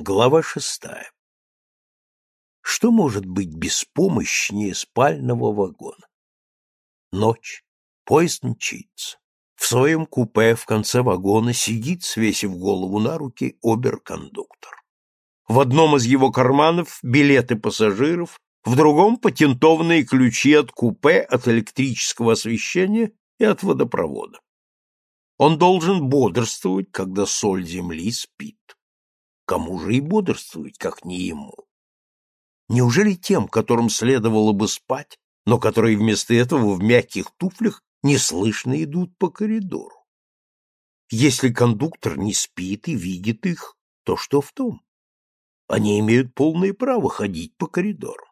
Глава шестая. Что может быть беспомощнее спального вагона? Ночь. Поезд мчится. В своем купе в конце вагона сидит, свесив голову на руки, оберкондуктор. В одном из его карманов билеты пассажиров, в другом патентованные ключи от купе, от электрического освещения и от водопровода. Он должен бодрствовать, когда соль земли спит. Кому же и бодрствовать, как не ему? Неужели тем, которым следовало бы спать, но которые вместо этого в мягких туфлях неслышно идут по коридору? Если кондуктор не спит и видит их, то что в том? Они имеют полное право ходить по коридору.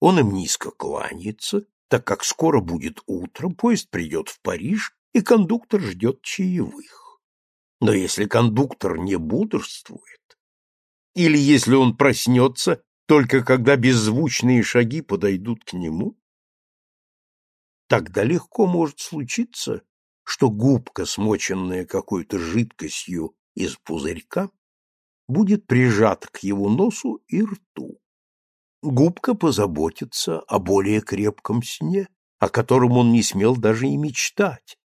Он им низко кланяется, так как скоро будет утро, поезд придет в Париж, и кондуктор ждет чаевых. Но если кондуктор не бодрствует, или если он проснется, только когда беззвучные шаги подойдут к нему? Тогда легко может случиться, что губка, смоченная какой-то жидкостью из пузырька, будет прижата к его носу и рту. Губка позаботится о более крепком сне, о котором он не смел даже и мечтать,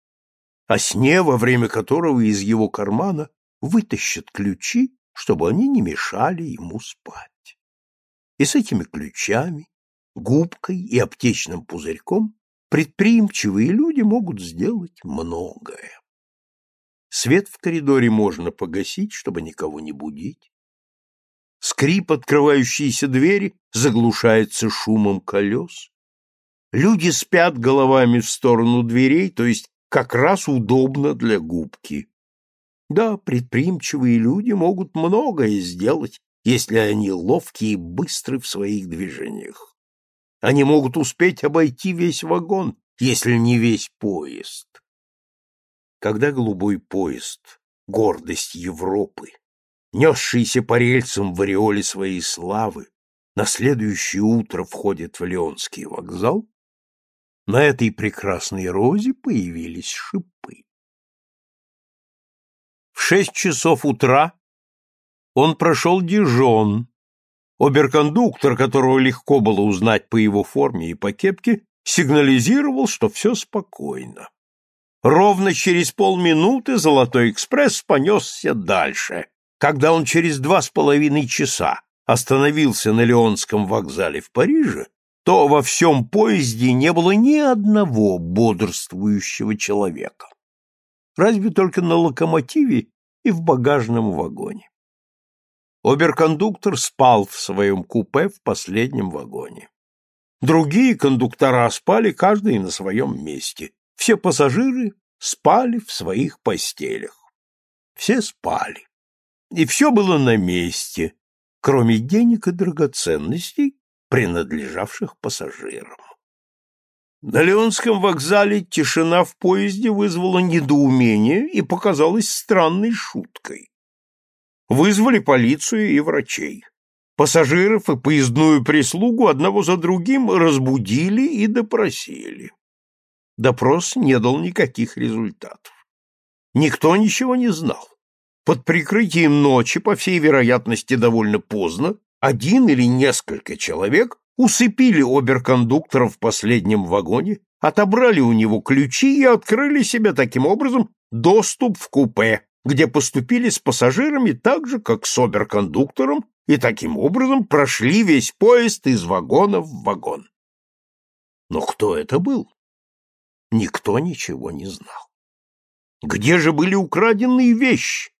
о сне, во время которого из его кармана вытащат ключи чтобы они не мешали ему спать. И с этими ключами, губкой и аптечным пузырьком предприимчивые люди могут сделать многое. Свет в коридоре можно погасить, чтобы никого не будить. Скрип открывающейся двери заглушается шумом колес. Люди спят головами в сторону дверей, то есть как раз удобно для губки. Да, предприимчивые люди могут многое сделать, если они ловкие и быстры в своих движениях. Они могут успеть обойти весь вагон, если не весь поезд. Когда голубой поезд, гордость Европы, несшийся по рельсам в ореоле своей славы, на следующее утро входит в Леонский вокзал, на этой прекрасной розе появились шипы. Шесть часов утра он прошел Дижон. Оберкондуктор, которого легко было узнать по его форме и по кепке, сигнализировал, что все спокойно. Ровно через полминуты «Золотой экспресс» понесся дальше. Когда он через два с половиной часа остановился на Леонском вокзале в Париже, то во всем поезде не было ни одного бодрствующего человека разве только на локомотиве и в багажном вагоне. Оберкондуктор спал в своем купе в последнем вагоне. Другие кондуктора спали каждый на своем месте. Все пассажиры спали в своих постелях. Все спали. И все было на месте, кроме денег и драгоценностей, принадлежавших пассажирам. На Леонском вокзале тишина в поезде вызвала недоумение и показалась странной шуткой. Вызвали полицию и врачей. Пассажиров и поездную прислугу одного за другим разбудили и допросили. Допрос не дал никаких результатов. Никто ничего не знал. Под прикрытием ночи, по всей вероятности довольно поздно, один или несколько человек усыпили оберкондуктора в последнем вагоне, отобрали у него ключи и открыли себе таким образом доступ в купе, где поступили с пассажирами так же, как с оберкондуктором, и таким образом прошли весь поезд из вагона в вагон. Но кто это был? Никто ничего не знал. Где же были украденные вещи?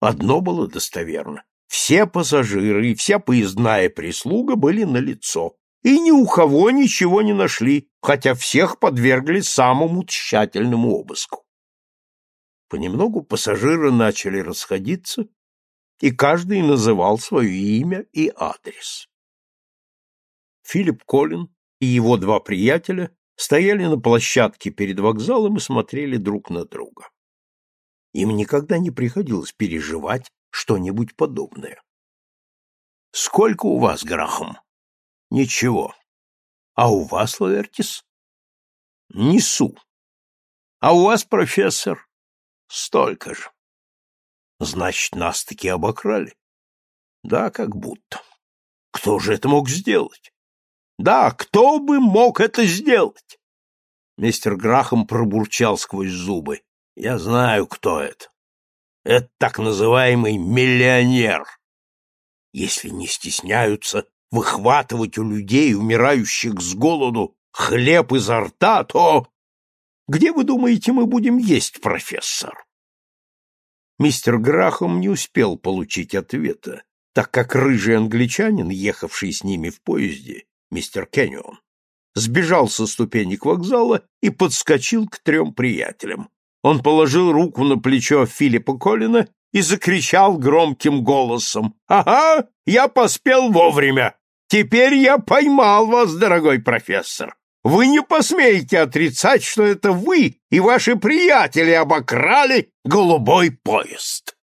Одно было достоверно. Все пассажиры и вся поездная прислуга были на лицо, и ни у кого ничего не нашли, хотя всех подвергли самому тщательному обыску. Понемногу пассажиры начали расходиться, и каждый называл свое имя и адрес. Филипп Коллин и его два приятеля стояли на площадке перед вокзалом и смотрели друг на друга. Им никогда не приходилось переживать что-нибудь подобное. Сколько у вас, Грахам? Ничего. А у вас, Лаэртис? Несу. А у вас, профессор? Столько же. Значит, нас таки обокрали. Да, как будто. Кто же это мог сделать? Да, кто бы мог это сделать? Мистер Грахам пробурчал сквозь зубы. Я знаю, кто это. Это так называемый миллионер. Если не стесняются выхватывать у людей, умирающих с голоду, хлеб изо рта, то... Где, вы думаете, мы будем есть, профессор? Мистер Грахам не успел получить ответа, так как рыжий англичанин, ехавший с ними в поезде, мистер Кеннион, сбежал со ступенек вокзала и подскочил к трем приятелям. Он положил руку на плечо Филиппа Коллина и закричал громким голосом. «Ага, я поспел вовремя! Теперь я поймал вас, дорогой профессор! Вы не посмеете отрицать, что это вы и ваши приятели обокрали голубой поезд!»